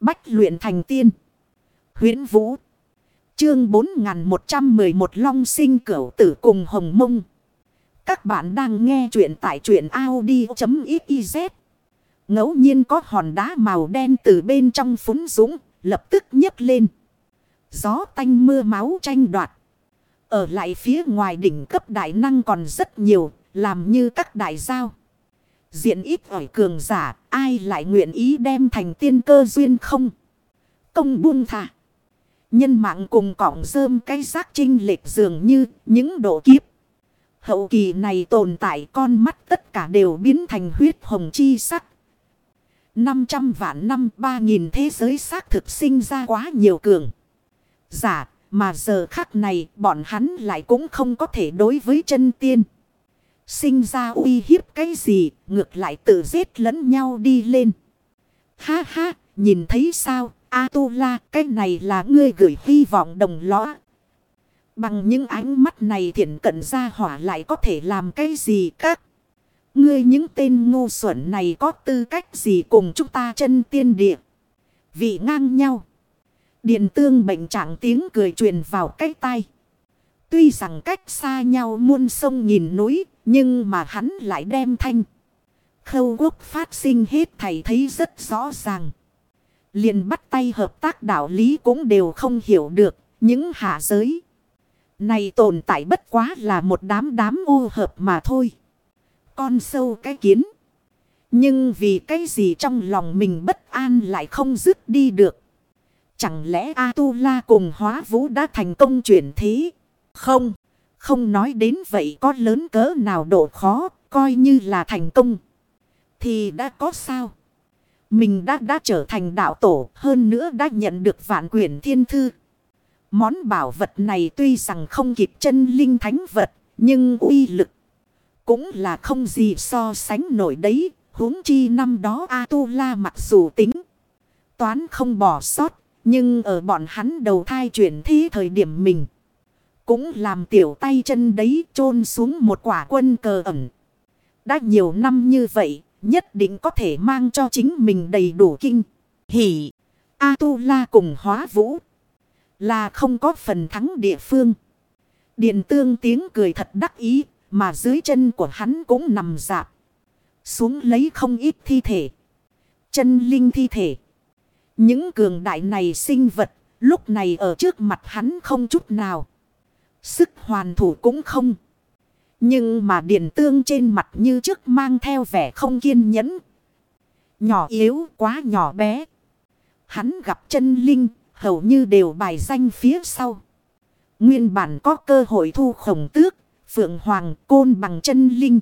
Bách luyện thành tiên. huyễn Vũ. Chương 4111 Long sinh cửu tử cùng Hồng Mông. Các bạn đang nghe truyện tại truyện Audi.xyz. ngẫu nhiên có hòn đá màu đen từ bên trong phúng dũng, lập tức nhấc lên. Gió tanh mưa máu tranh đoạt. Ở lại phía ngoài đỉnh cấp đại năng còn rất nhiều, làm như các đại giao. Diện ít ỏi cường giả, ai lại nguyện ý đem thành tiên cơ duyên không? Công buông thả. Nhân mạng cùng cọng rơm cái giác trinh lệch dường như những độ kiếp. Hậu kỳ này tồn tại con mắt tất cả đều biến thành huyết hồng chi sắc. 500 vạn năm 3.000 thế giới xác thực sinh ra quá nhiều cường. Giả, mà giờ khắc này bọn hắn lại cũng không có thể đối với chân tiên. Sinh ra uy hiếp cái gì, ngược lại tự giết lẫn nhau đi lên. Ha ha, nhìn thấy sao, A-tu-la, cái này là ngươi gửi hy vọng đồng lõa. Bằng những ánh mắt này thiện cận ra hỏa lại có thể làm cái gì các. Ngươi những tên ngu xuẩn này có tư cách gì cùng chúng ta chân tiên địa. Vị ngang nhau. Điện tương bệnh trạng tiếng cười truyền vào cái tai Tuy rằng cách xa nhau muôn sông nhìn núi, nhưng mà hắn lại đem thanh. Khâu quốc phát sinh hết thầy thấy rất rõ ràng. liền bắt tay hợp tác đạo lý cũng đều không hiểu được những hạ giới. Này tồn tại bất quá là một đám đám u hợp mà thôi. Con sâu cái kiến. Nhưng vì cái gì trong lòng mình bất an lại không dứt đi được. Chẳng lẽ A-tu-la cùng hóa vũ đã thành công chuyển thế? Không. Không nói đến vậy có lớn cỡ nào độ khó, coi như là thành công. Thì đã có sao? Mình đã đã trở thành đạo tổ, hơn nữa đã nhận được vạn quyển thiên thư. Món bảo vật này tuy rằng không kịp chân linh thánh vật, nhưng uy lực cũng là không gì so sánh nổi đấy. huống chi năm đó A-tu-la mặc dù tính toán không bỏ sót, nhưng ở bọn hắn đầu thai chuyển thế thời điểm mình. Cũng làm tiểu tay chân đấy chôn xuống một quả quân cờ ẩn. Đã nhiều năm như vậy, nhất định có thể mang cho chính mình đầy đủ kinh. Hỷ, A-tu-la cùng hóa vũ. Là không có phần thắng địa phương. Điện tương tiếng cười thật đắc ý, mà dưới chân của hắn cũng nằm dạp. Xuống lấy không ít thi thể. Chân linh thi thể. Những cường đại này sinh vật, lúc này ở trước mặt hắn không chút nào. Sức hoàn thủ cũng không. Nhưng mà điển tương trên mặt như trước mang theo vẻ không kiên nhẫn. Nhỏ yếu quá nhỏ bé. Hắn gặp chân linh hầu như đều bài danh phía sau. Nguyên bản có cơ hội thu khổng tước, phượng hoàng côn bằng chân linh.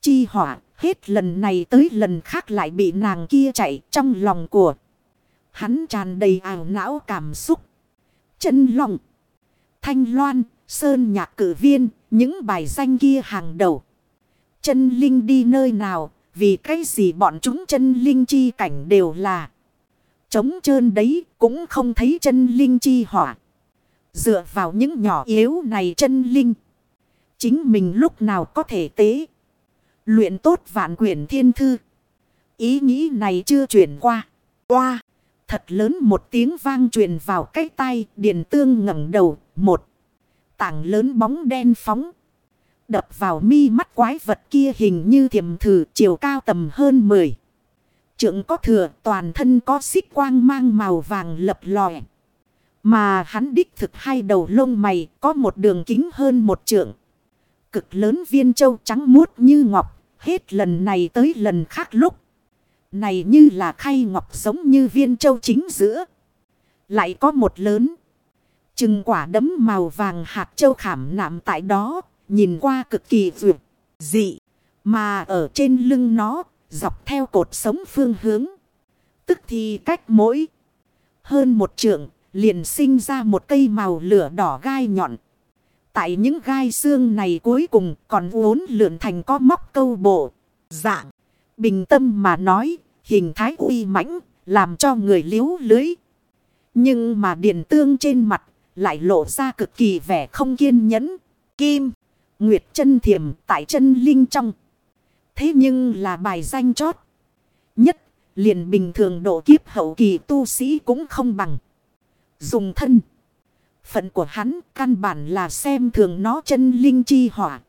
Chi hỏa hết lần này tới lần khác lại bị nàng kia chạy trong lòng của. Hắn tràn đầy ảo não cảm xúc. Chân lòng. Thanh loan, sơn nhạc cử viên, những bài danh kia hàng đầu. Chân linh đi nơi nào, vì cái gì bọn chúng chân linh chi cảnh đều là. Trống trơn đấy, cũng không thấy chân linh chi hỏa. Dựa vào những nhỏ yếu này chân linh. Chính mình lúc nào có thể tế. Luyện tốt vạn quyển thiên thư. Ý nghĩ này chưa chuyển qua. Qua. Thật lớn một tiếng vang truyền vào cái tay điện tương ngẩng đầu. Một tảng lớn bóng đen phóng. Đập vào mi mắt quái vật kia hình như thiềm thử chiều cao tầm hơn 10. Trượng có thừa, toàn thân có xích quang mang màu vàng lập lòe. Mà hắn đích thực hai đầu lông mày có một đường kính hơn một trượng. Cực lớn viên châu trắng muốt như ngọc. Hết lần này tới lần khác lúc. Này như là khay ngọc giống như viên châu chính giữa. Lại có một lớn. Chừng quả đấm màu vàng hạt châu khảm nạm tại đó. Nhìn qua cực kỳ vượt. Dị. Mà ở trên lưng nó. Dọc theo cột sống phương hướng. Tức thì cách mỗi. Hơn một trượng. Liền sinh ra một cây màu lửa đỏ gai nhọn. Tại những gai xương này cuối cùng còn uốn lượn thành có móc câu bộ. Dạng. Bình tâm mà nói hình thái uy mãnh, làm cho người liếu lưới. Nhưng mà điện tương trên mặt lại lộ ra cực kỳ vẻ không kiên nhẫn. Kim, Nguyệt chân thiểm tại chân linh trong. Thế nhưng là bài danh chót. Nhất liền bình thường độ kiếp hậu kỳ tu sĩ cũng không bằng. Dùng thân. Phận của hắn căn bản là xem thường nó chân linh chi hỏa.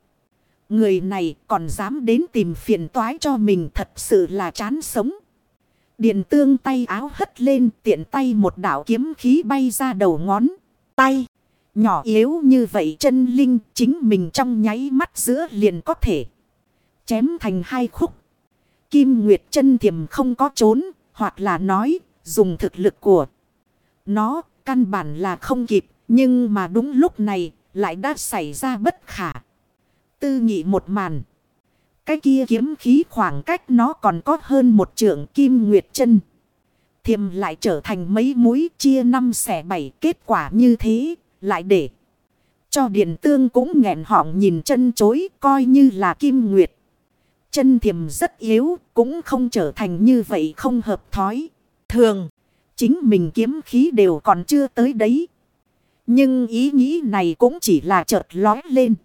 Người này còn dám đến tìm phiền toái cho mình thật sự là chán sống. Điện tương tay áo hất lên tiện tay một đảo kiếm khí bay ra đầu ngón. Tay. Nhỏ yếu như vậy chân linh, chính mình trong nháy mắt giữa liền có thể. Chém thành hai khúc. Kim Nguyệt chân thiềm không có trốn. Hoặc là nói, dùng thực lực của nó, căn bản là không kịp. Nhưng mà đúng lúc này, lại đã xảy ra bất khả. Tư nghị một màn. Cái kia kiếm khí khoảng cách nó còn có hơn một trượng kim nguyệt chân. Thiềm lại trở thành mấy mũi chia năm xẻ bảy kết quả như thế lại để. Cho điện tương cũng nghẹn họng nhìn chân chối coi như là kim nguyệt. Chân thiềm rất yếu cũng không trở thành như vậy không hợp thói. Thường chính mình kiếm khí đều còn chưa tới đấy. Nhưng ý nghĩ này cũng chỉ là chợt lói lên.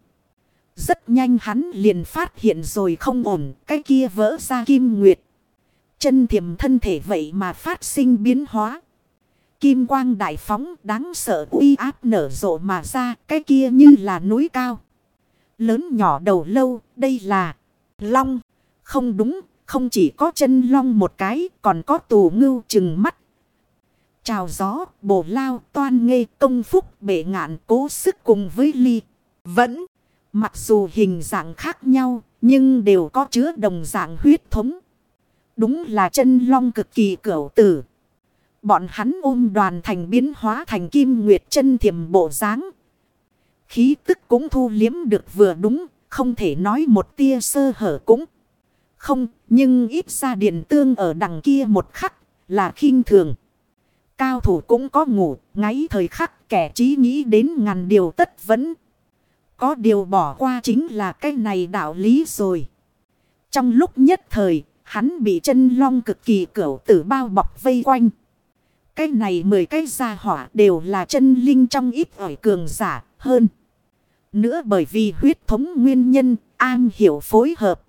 Rất nhanh hắn liền phát hiện rồi không ổn, cái kia vỡ ra kim nguyệt. Chân thiềm thân thể vậy mà phát sinh biến hóa. Kim quang đại phóng đáng sợ uy áp nở rộ mà ra, cái kia như là núi cao. Lớn nhỏ đầu lâu, đây là long. Không đúng, không chỉ có chân long một cái, còn có tù ngưu chừng mắt. Chào gió, bổ lao, toan nghê, công phúc, bể ngạn, cố sức cùng với ly. Vẫn. Mặc dù hình dạng khác nhau, nhưng đều có chứa đồng dạng huyết thống. Đúng là chân long cực kỳ cửu tử. Bọn hắn ôm đoàn thành biến hóa thành kim nguyệt chân thiềm bộ dáng Khí tức cũng thu liếm được vừa đúng, không thể nói một tia sơ hở cũng. Không, nhưng ít ra điện tương ở đằng kia một khắc là khinh thường. Cao thủ cũng có ngủ, ngáy thời khắc kẻ trí nghĩ đến ngàn điều tất vẫn. Có điều bỏ qua chính là cái này đạo lý rồi. Trong lúc nhất thời, hắn bị chân long cực kỳ cửu tử bao bọc vây quanh. Cái này mười cái gia hỏa đều là chân linh trong ít ỏi cường giả hơn. Nữa bởi vì huyết thống nguyên nhân, an hiểu phối hợp.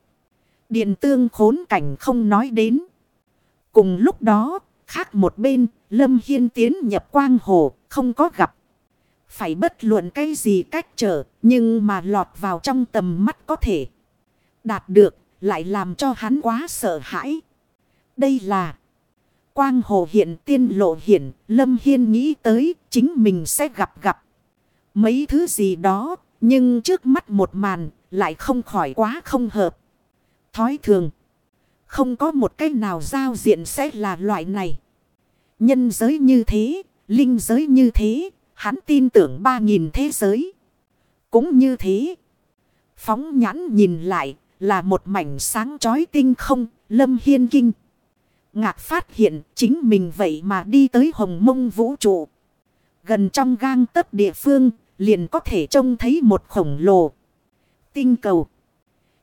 Điện tương khốn cảnh không nói đến. Cùng lúc đó, khác một bên, Lâm Hiên tiến nhập quang hồ, không có gặp. Phải bất luận cái gì cách trở, nhưng mà lọt vào trong tầm mắt có thể. Đạt được, lại làm cho hắn quá sợ hãi. Đây là quang hồ hiện tiên lộ hiện, Lâm Hiên nghĩ tới chính mình sẽ gặp gặp. Mấy thứ gì đó, nhưng trước mắt một màn lại không khỏi quá không hợp. Thói thường, không có một cái nào giao diện sẽ là loại này. Nhân giới như thế, linh giới như thế, Hắn tin tưởng ba nghìn thế giới. Cũng như thế. Phóng nhãn nhìn lại là một mảnh sáng chói tinh không, lâm hiên kinh. Ngạc phát hiện chính mình vậy mà đi tới hồng mông vũ trụ. Gần trong gang tấc địa phương, liền có thể trông thấy một khổng lồ. Tinh cầu.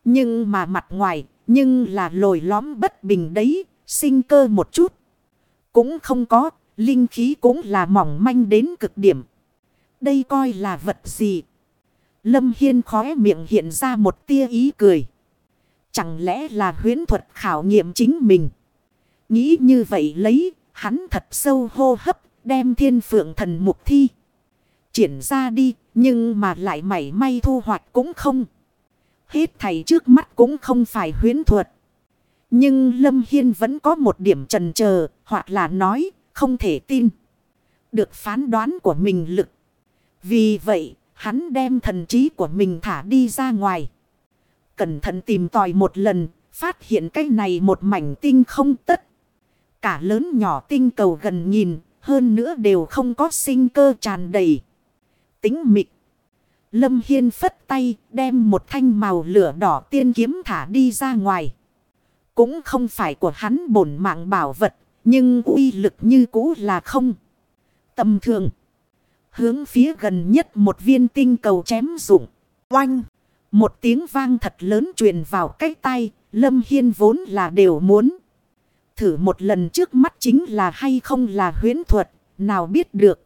Nhưng mà mặt ngoài, nhưng là lồi lõm bất bình đấy, sinh cơ một chút. Cũng không có, linh khí cũng là mỏng manh đến cực điểm. Đây coi là vật gì? Lâm Hiên khóe miệng hiện ra một tia ý cười. Chẳng lẽ là huyến thuật khảo nghiệm chính mình? Nghĩ như vậy lấy, hắn thật sâu hô hấp, đem thiên phượng thần mục thi. Triển ra đi, nhưng mà lại mảy may thu hoạch cũng không. Hết thầy trước mắt cũng không phải huyến thuật. Nhưng Lâm Hiên vẫn có một điểm trần chờ hoặc là nói, không thể tin. Được phán đoán của mình lực. Vì vậy, hắn đem thần trí của mình thả đi ra ngoài. Cẩn thận tìm tòi một lần, phát hiện cái này một mảnh tinh không tất. Cả lớn nhỏ tinh cầu gần nhìn, hơn nữa đều không có sinh cơ tràn đầy. Tính mịt. Lâm Hiên phất tay, đem một thanh màu lửa đỏ tiên kiếm thả đi ra ngoài. Cũng không phải của hắn bổn mạng bảo vật, nhưng uy lực như cũ là không. Tầm thường. Hướng phía gần nhất một viên tinh cầu chém rụng. Oanh! Một tiếng vang thật lớn truyền vào cái tay. Lâm Hiên vốn là đều muốn. Thử một lần trước mắt chính là hay không là huyến thuật. Nào biết được.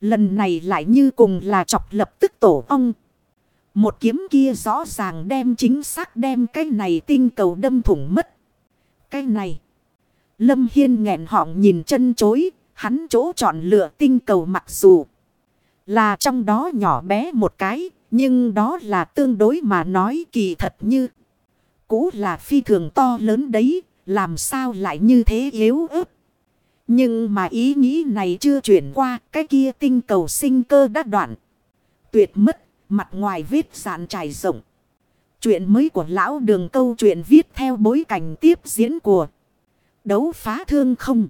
Lần này lại như cùng là chọc lập tức tổ ong. Một kiếm kia rõ ràng đem chính xác đem cái này tinh cầu đâm thủng mất. Cái này. Lâm Hiên nghẹn họng nhìn chân chối, hắn chỗ chọn lựa tinh cầu mặc dù là trong đó nhỏ bé một cái, nhưng đó là tương đối mà nói kỳ thật như. Cũ là phi thường to lớn đấy, làm sao lại như thế yếu ớt. Nhưng mà ý nghĩ này chưa chuyển qua, cái kia tinh cầu sinh cơ đã đoạn. Tuyệt mất, mặt ngoài vết sạn trải rộng. Chuyện mới của lão đường câu chuyện viết theo bối cảnh tiếp diễn của đấu phá thương không.